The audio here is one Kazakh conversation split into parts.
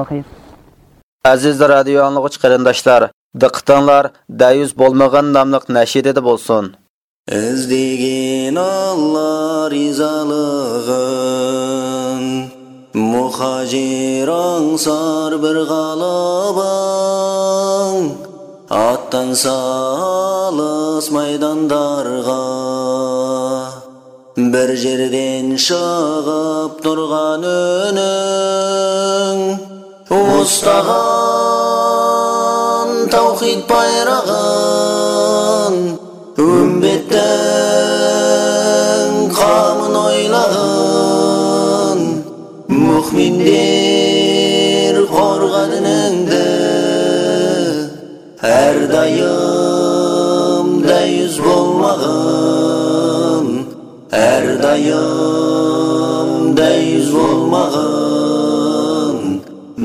Әзізді радио аңлығыш қарындашлар, дықтанлар дәйіз болмаған намлық нәшереді болсын. Әздеген аллар изалығын Мұхажер аңсар бір қалабан Аттан салыс майдандарға, Бір жерден шығып тұрған өнің, Mustaham Tavhid bayrağın Ümmetten Kamın oylağın Muhmindir Korgadın önde Her dayım Deyüz bolmağın Her dayım Deyüz bolmağın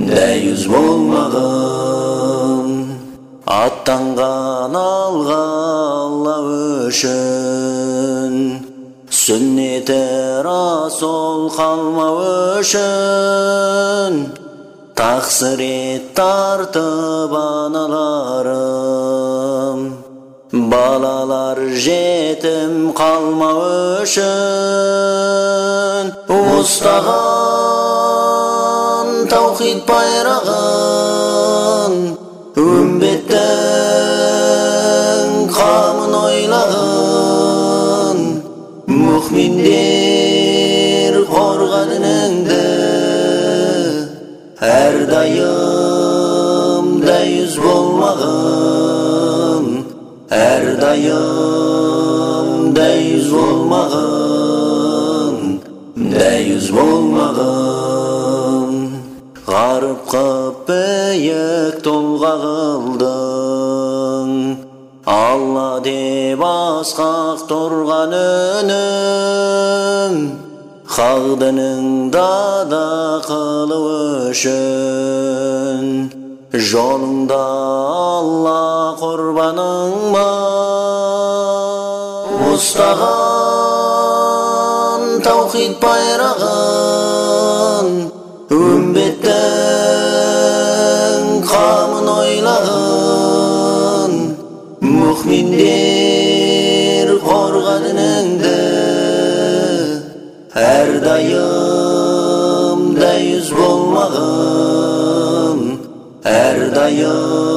дәйіз болмаған аттанған алға алла үшін сүннеті расол қалмау үшін тақсірет тартып аналарым балалар жетім қалмау үшін ұстаған tavhid bayrağın Ümmetten qamın oylağın Muhmindir qorğanındı Hər dayım dəyüz olmağın Hər dayım dəyüz olmağın Dəyüz olmağın барып қап толға қылдың алла деп асқақ тұрған үнің хақ дада да қылу үшін жолыңда алла құрбаның ба ұстаған таухид байрағын Миндер қорғаныңды Әр дайым да болмағын Әр дайым